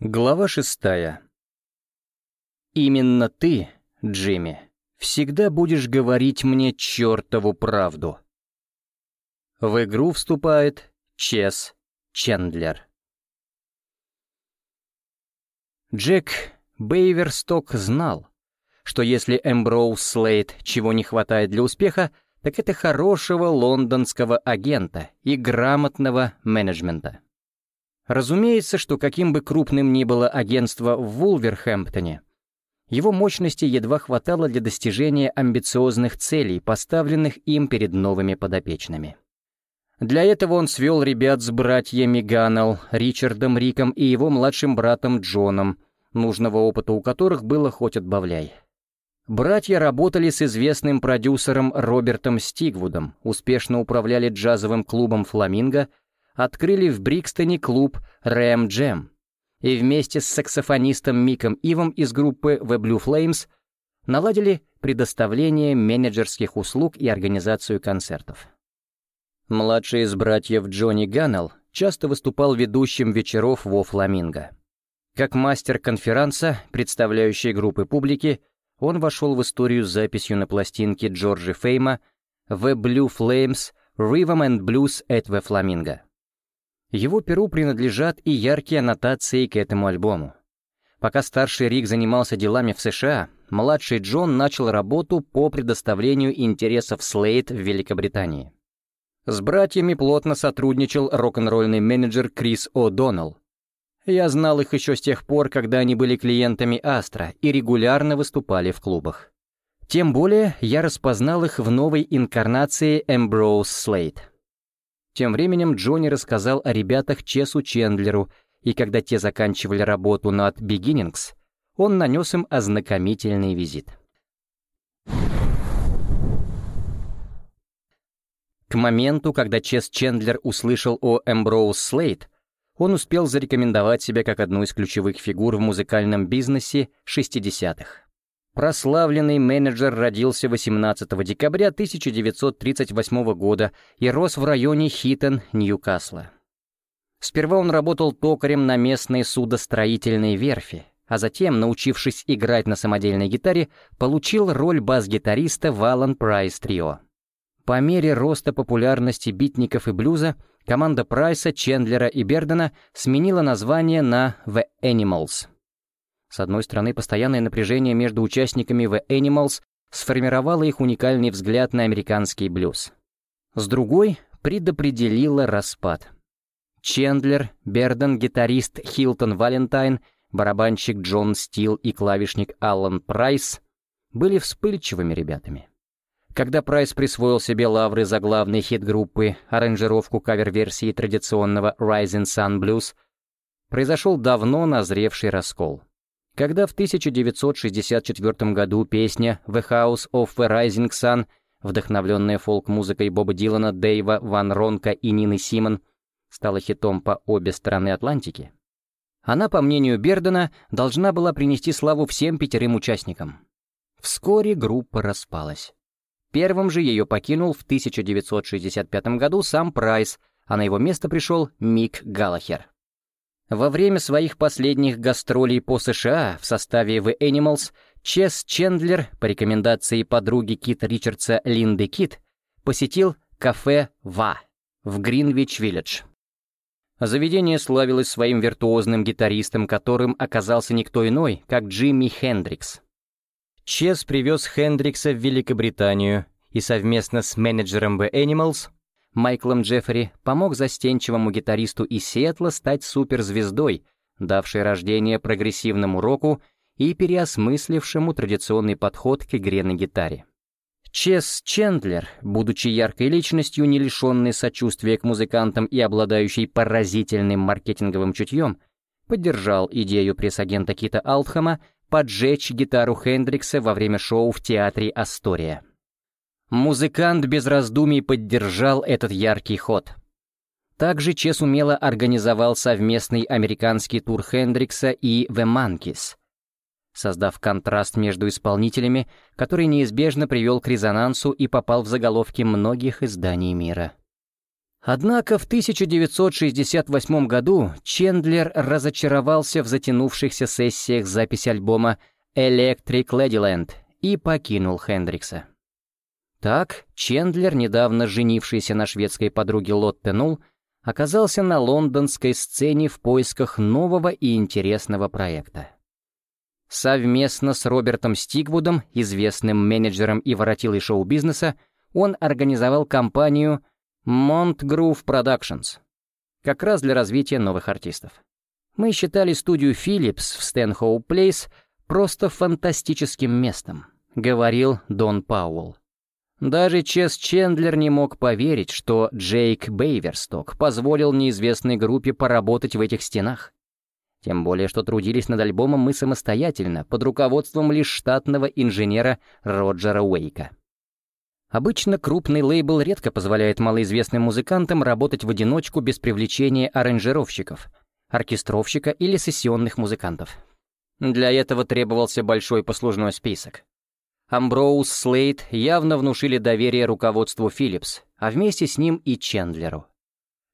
Глава шестая. «Именно ты, Джимми, всегда будешь говорить мне чертову правду». В игру вступает Чес Чендлер. Джек Бейверсток знал, что если Эмброуз Слейд чего не хватает для успеха, так это хорошего лондонского агента и грамотного менеджмента. Разумеется, что каким бы крупным ни было агентство в Вулверхэмптоне, его мощности едва хватало для достижения амбициозных целей, поставленных им перед новыми подопечными. Для этого он свел ребят с братьями Ганнелл, Ричардом Риком и его младшим братом Джоном, нужного опыта у которых было хоть отбавляй. Братья работали с известным продюсером Робертом Стигвудом, успешно управляли джазовым клубом «Фламинго», открыли в Брикстоне клуб «Рэм Джем» и вместе с саксофонистом Миком Ивом из группы The Blue Flames наладили предоставление менеджерских услуг и организацию концертов. Младший из братьев Джонни Ганнелл часто выступал ведущим вечеров во «Фламинго». Как мастер конферанса, представляющий группы публики, он вошел в историю с записью на пластинке Джорджи Фейма «The Blue Flames Rhythm and Blues at the Flamingo». Его перу принадлежат и яркие аннотации к этому альбому. Пока старший Рик занимался делами в США, младший Джон начал работу по предоставлению интересов Слейд в Великобритании. С братьями плотно сотрудничал рок-н-ролльный менеджер Крис О'Доннелл. Я знал их еще с тех пор, когда они были клиентами Астра и регулярно выступали в клубах. Тем более я распознал их в новой инкарнации Эмброуз Слейд. Тем временем Джонни рассказал о ребятах Чесу Чендлеру, и когда те заканчивали работу над «Beginnings», он нанес им ознакомительный визит. К моменту, когда Чес Чендлер услышал о Эмброуз Слейд, он успел зарекомендовать себя как одну из ключевых фигур в музыкальном бизнесе 60-х. Прославленный менеджер родился 18 декабря 1938 года и рос в районе Хитон, Ньюкасла. Сперва он работал токарем на местной судостроительной верфи, а затем, научившись играть на самодельной гитаре, получил роль бас-гитариста в Алан Прайс Трио. По мере роста популярности битников и блюза, команда Прайса, Чендлера и Бердена сменила название на The Animals — с одной стороны, постоянное напряжение между участниками The Animals сформировало их уникальный взгляд на американский блюз. С другой, предопределило распад. Чендлер, Берден, гитарист Хилтон Валентайн, барабанщик Джон Стил и клавишник Аллан Прайс были вспыльчивыми ребятами. Когда Прайс присвоил себе лавры за главный хит группы, аранжировку кавер-версии традиционного Rising Sun Blues, произошел давно назревший раскол. Когда в 1964 году песня «The House of the Rising Sun», вдохновленная фолк-музыкой Боба Дилана, Дэйва, Ван Ронка и Нины Симон, стала хитом по обе стороны Атлантики, она, по мнению Бердена, должна была принести славу всем пятерым участникам. Вскоре группа распалась. Первым же ее покинул в 1965 году сам Прайс, а на его место пришел Мик Галлахер. Во время своих последних гастролей по США в составе The Animals Чес Чендлер по рекомендации подруги Кита Ричардса Линды Кит посетил кафе «Ва» в Гринвич-Виллидж. Заведение славилось своим виртуозным гитаристом, которым оказался никто иной, как Джимми Хендрикс. Чес привез Хендрикса в Великобританию и совместно с менеджером The Animals Майклом Джеффри помог застенчивому гитаристу из Сиэтла стать суперзвездой, давшей рождение прогрессивному року и переосмыслившему традиционный подход к игре на гитаре. Чес Чендлер, будучи яркой личностью, не лишенной сочувствия к музыкантам и обладающей поразительным маркетинговым чутьем, поддержал идею пресс-агента Кита Алтхама поджечь гитару Хендрикса во время шоу в театре «Астория». Музыкант без раздумий поддержал этот яркий ход. Также Чес умело организовал совместный американский тур Хендрикса и The Monkeys, создав контраст между исполнителями, который неизбежно привел к резонансу и попал в заголовки многих изданий мира. Однако в 1968 году Чендлер разочаровался в затянувшихся сессиях записи альбома «Electric Ladyland» и покинул Хендрикса. Так, Чендлер, недавно женившийся на шведской подруге Лотте Нул, оказался на лондонской сцене в поисках нового и интересного проекта. Совместно с Робертом Стигвудом, известным менеджером и воротилой шоу-бизнеса, он организовал компанию Montgroove Productions, как раз для развития новых артистов. Мы считали студию Philips в Стэнхоу Плейс просто фантастическим местом, говорил Дон Пауэлл. Даже Чес Чендлер не мог поверить, что Джейк Бейверсток позволил неизвестной группе поработать в этих стенах. Тем более, что трудились над альбомом мы самостоятельно, под руководством лишь штатного инженера Роджера Уэйка. Обычно крупный лейбл редко позволяет малоизвестным музыкантам работать в одиночку без привлечения аранжировщиков, оркестровщика или сессионных музыкантов. Для этого требовался большой послужной список. Амброуз Слейд явно внушили доверие руководству Philips, а вместе с ним и Чендлеру.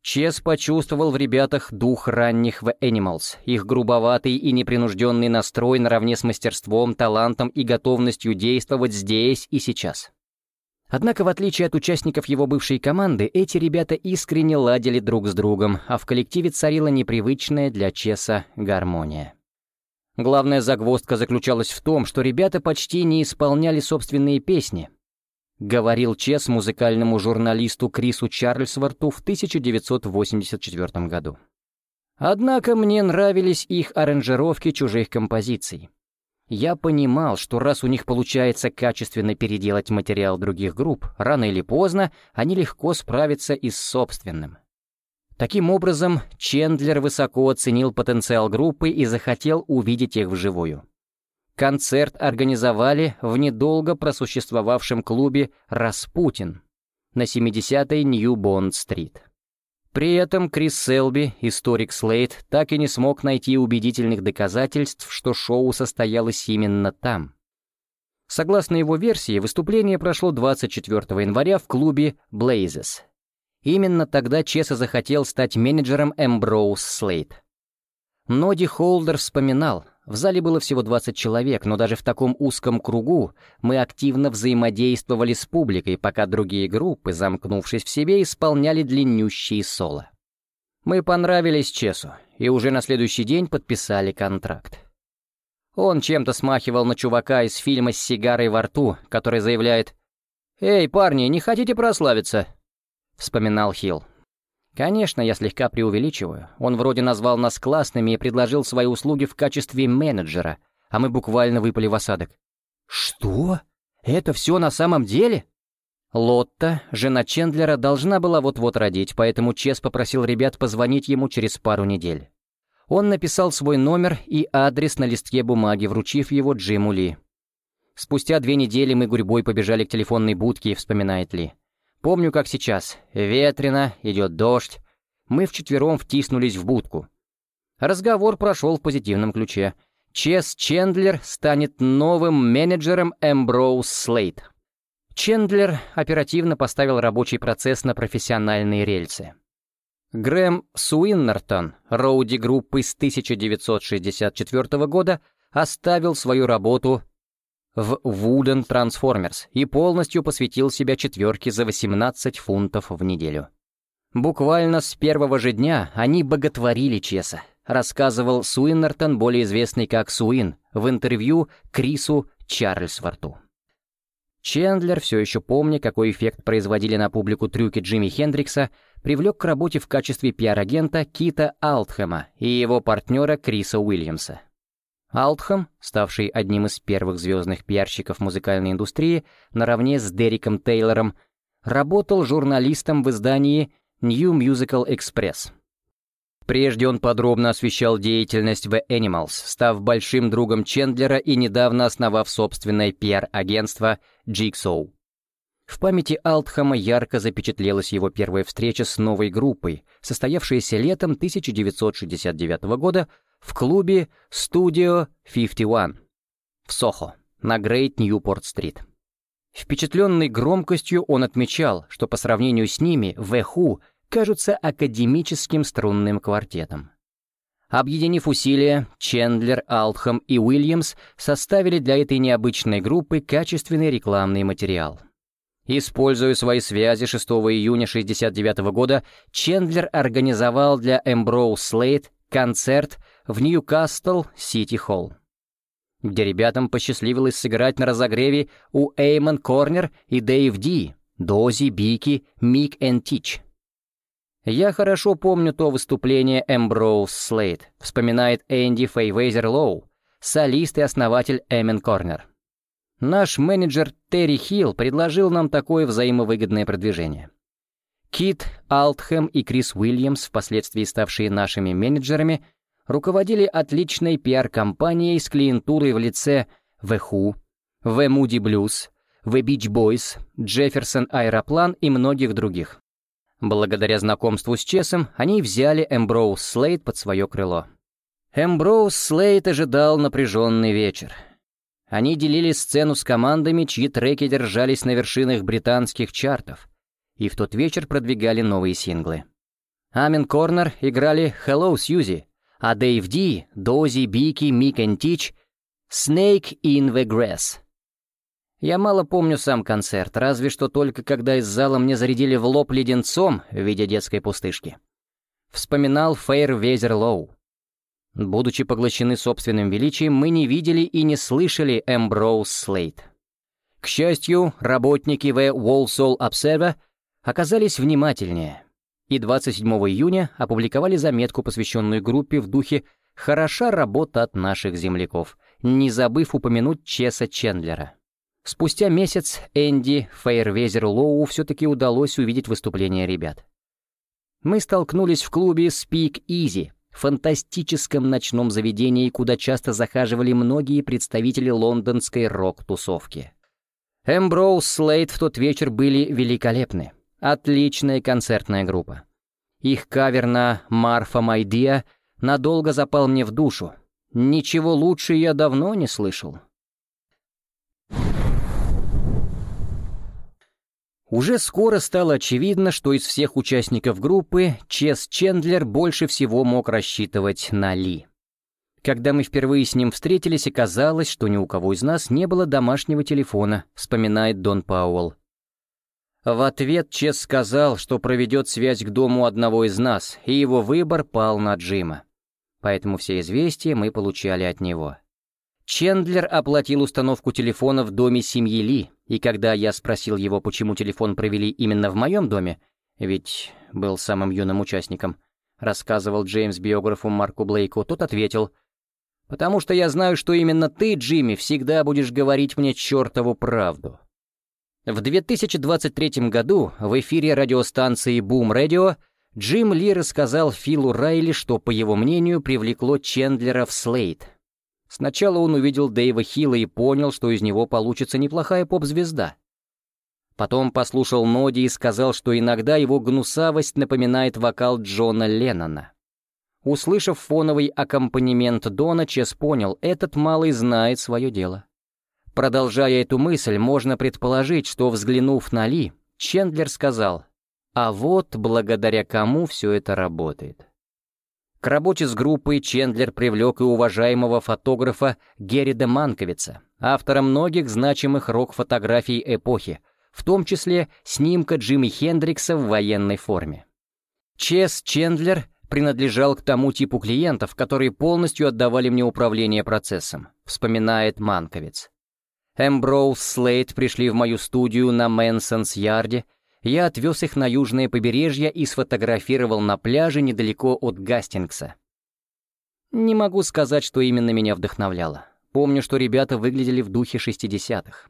Чес почувствовал в ребятах дух ранних в Animals, их грубоватый и непринужденный настрой наравне с мастерством, талантом и готовностью действовать здесь и сейчас. Однако, в отличие от участников его бывшей команды, эти ребята искренне ладили друг с другом, а в коллективе царила непривычная для Чеса гармония. Главная загвоздка заключалась в том, что ребята почти не исполняли собственные песни, говорил Чес музыкальному журналисту Крису Чарльсворту в 1984 году. Однако мне нравились их аранжировки чужих композиций. Я понимал, что раз у них получается качественно переделать материал других групп, рано или поздно они легко справятся и с собственным. Таким образом, Чендлер высоко оценил потенциал группы и захотел увидеть их вживую. Концерт организовали в недолго просуществовавшем клубе «Распутин» на 70-й Нью-Бонд-стрит. При этом Крис Селби, историк Слейд, так и не смог найти убедительных доказательств, что шоу состоялось именно там. Согласно его версии, выступление прошло 24 января в клубе Blazes. Именно тогда Чеса захотел стать менеджером Эмброуз Слейд. Ноди Холдер вспоминал, в зале было всего 20 человек, но даже в таком узком кругу мы активно взаимодействовали с публикой, пока другие группы, замкнувшись в себе, исполняли длиннющие соло. Мы понравились Чесу, и уже на следующий день подписали контракт. Он чем-то смахивал на чувака из фильма с сигарой во рту, который заявляет «Эй, парни, не хотите прославиться?» — вспоминал Хилл. Конечно, я слегка преувеличиваю. Он вроде назвал нас классными и предложил свои услуги в качестве менеджера, а мы буквально выпали в осадок. Что? Это все на самом деле? Лотта, жена Чендлера, должна была вот-вот родить, поэтому Чес попросил ребят позвонить ему через пару недель. Он написал свой номер и адрес на листке бумаги, вручив его Джиму Ли. Спустя две недели мы гурьбой побежали к телефонной будке, вспоминает Ли. Помню, как сейчас. Ветрено, идет дождь. Мы вчетвером втиснулись в будку. Разговор прошел в позитивном ключе. Чес Чендлер станет новым менеджером Эмброуз Слейт. Чендлер оперативно поставил рабочий процесс на профессиональные рельсы. Грэм Суиннертон, роуди группы с 1964 года, оставил свою работу в Wooden Transformers и полностью посвятил себя четверке за 18 фунтов в неделю. Буквально с первого же дня они боготворили Чеса, рассказывал Суиннертон, более известный как Суин, в интервью Крису Чарльсворту. Чендлер, все еще помня, какой эффект производили на публику трюки Джимми Хендрикса, привлек к работе в качестве пиар-агента Кита Алтхэма и его партнера Криса Уильямса. Алтхам, ставший одним из первых звездных пиарщиков музыкальной индустрии, наравне с Дериком Тейлором, работал журналистом в издании New Musical Express. Прежде он подробно освещал деятельность в Animals, став большим другом Чендлера и недавно основав собственное пиар-агентство Jigsaw. В памяти Алтхама ярко запечатлелась его первая встреча с новой группой, состоявшаяся летом 1969 года в клубе Studio 51 в Сохо на Грейт Ньюпорт-стрит. Впечатленный громкостью он отмечал, что по сравнению с ними Who кажутся академическим струнным квартетом. Объединив усилия, Чендлер, Алтхэм и Уильямс составили для этой необычной группы качественный рекламный материал. Используя свои связи 6 июня 1969 года, Чендлер организовал для Ambrose Slade концерт в Newcastle City Hall, где ребятам посчастливилось сыграть на разогреве у Amen Corner и Dave Dee, Dozy, Beaky, Mick и Tich. «Я хорошо помню то выступление Ambrose Slade», вспоминает Энди Фэйруэзер Лоу, солист и основатель Amen Corner. Наш менеджер Терри Хилл предложил нам такое взаимовыгодное продвижение. Кит Алтхэм и Крис Уильямс, впоследствии ставшие нашими менеджерами, руководили отличной пиар-компанией с клиентурой в лице Who, The Moody Blues, The Beach Boys, Jefferson Аэроплан и многих других. Благодаря знакомству с Чесом, они взяли Эмброуз Слейт под свое крыло. Эмброуз Слейт ожидал напряженный вечер. Они делили сцену с командами, чьи треки держались на вершинах британских чартов, и в тот вечер продвигали новые синглы. Амин Корнер играли «Hello, Сьюзи», а Дэйв Ди, Дози, Бики, Мик и Тич «Snake in the Grass». Я мало помню сам концерт, разве что только когда из зала мне зарядили в лоб леденцом в виде детской пустышки. Вспоминал Фейр Везерлоу. Будучи поглощены собственным величием, мы не видели и не слышали Эмброуз Слейт. К счастью, работники The Walsall Observer оказались внимательнее, и 27 июня опубликовали заметку, посвященную группе в духе «Хороша работа от наших земляков», не забыв упомянуть Чеса Чендлера. Спустя месяц Энди Фейервезер Лоу все-таки удалось увидеть выступление ребят. Мы столкнулись в клубе Speak Easy, фантастическом ночном заведении, куда часто захаживали многие представители лондонской рок-тусовки. Эмброуз Слейд в тот вечер были великолепны. Отличная концертная группа. Их кавер на «Марфа Майдия» надолго запал мне в душу. Ничего лучше я давно не слышал. Уже скоро стало очевидно, что из всех участников группы Чес Чендлер больше всего мог рассчитывать на Ли. Когда мы впервые с ним встретились, оказалось, что ни у кого из нас не было домашнего телефона, вспоминает Дон Пауэлл. В ответ Чес сказал, что проведет связь к дому одного из нас, и его выбор пал на Джима. Поэтому все известия мы получали от него. Чендлер оплатил установку телефона в доме семьи Ли, и когда я спросил его, почему телефон провели именно в моем доме, ведь был самым юным участником, рассказывал Джеймс биографу Марку Блейку, тот ответил, «Потому что я знаю, что именно ты, Джимми, всегда будешь говорить мне чертову правду». В 2023 году в эфире радиостанции Boom Radio Джим Ли рассказал Филу Райли, что, по его мнению, привлекло Чендлера в Слейд — Сначала он увидел Дэйва Хилла и понял, что из него получится неплохая поп-звезда. Потом послушал Ноди и сказал, что иногда его гнусавость напоминает вокал Джона Леннона. Услышав фоновый аккомпанемент Дона, Чес понял, этот малый знает свое дело. Продолжая эту мысль, можно предположить, что, взглянув на Ли, Чендлер сказал, «А вот благодаря кому все это работает». К работе с группой Чендлер привлек и уважаемого фотографа Геррида Манковица, автора многих значимых рок-фотографий эпохи, в том числе снимка Джимми Хендрикса в военной форме. Чес Чендлер принадлежал к тому типу клиентов, которые полностью отдавали мне управление процессом, вспоминает Манковиц. Ambrose Slade пришли в мою студию на Мейсонс-Ярде я отвез их на южное побережье и сфотографировал на пляже недалеко от Гастингса. Не могу сказать, что именно меня вдохновляло. Помню, что ребята выглядели в духе 60-х.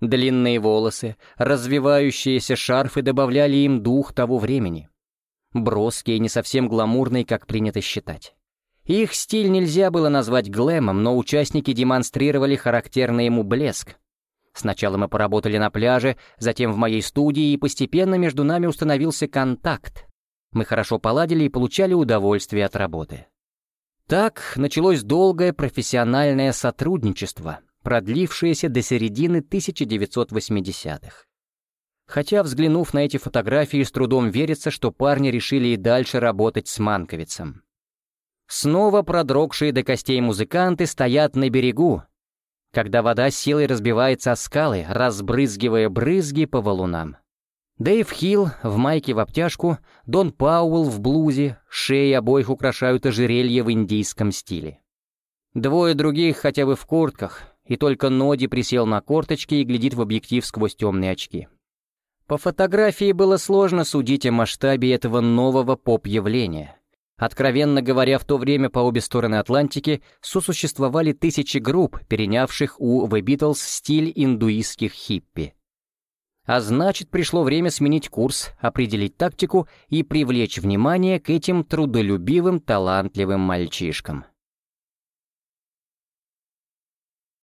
Длинные волосы, развевающиеся шарфы добавляли им дух того времени. Броские, не совсем гламурные, как принято считать. Их стиль нельзя было назвать глэмом, но участники демонстрировали характерный ему блеск, Сначала мы поработали на пляже, затем в моей студии, и постепенно между нами установился контакт. Мы хорошо поладили и получали удовольствие от работы. Так началось долгое профессиональное сотрудничество, продлившееся до середины 1980-х. Хотя, взглянув на эти фотографии, с трудом верится, что парни решили и дальше работать с Манковицем. Снова продрогшие до костей музыканты стоят на берегу, когда вода силой разбивается о скалы, разбрызгивая брызги по валунам. Дэйв Хилл в майке в обтяжку, Дон Пауэлл в блузе, шеи обоих украшают ожерелья в индийском стиле. Двое других хотя бы в куртках, и только Ноди присел на корточки и глядит в объектив сквозь темные очки. По фотографии было сложно судить о масштабе этого нового поп-явления. Откровенно говоря, в то время по обе стороны Атлантики сосуществовали тысячи групп, перенявших у The Beatles стиль индуистских хиппи. А значит, пришло время сменить курс, определить тактику и привлечь внимание к этим трудолюбивым, талантливым мальчишкам.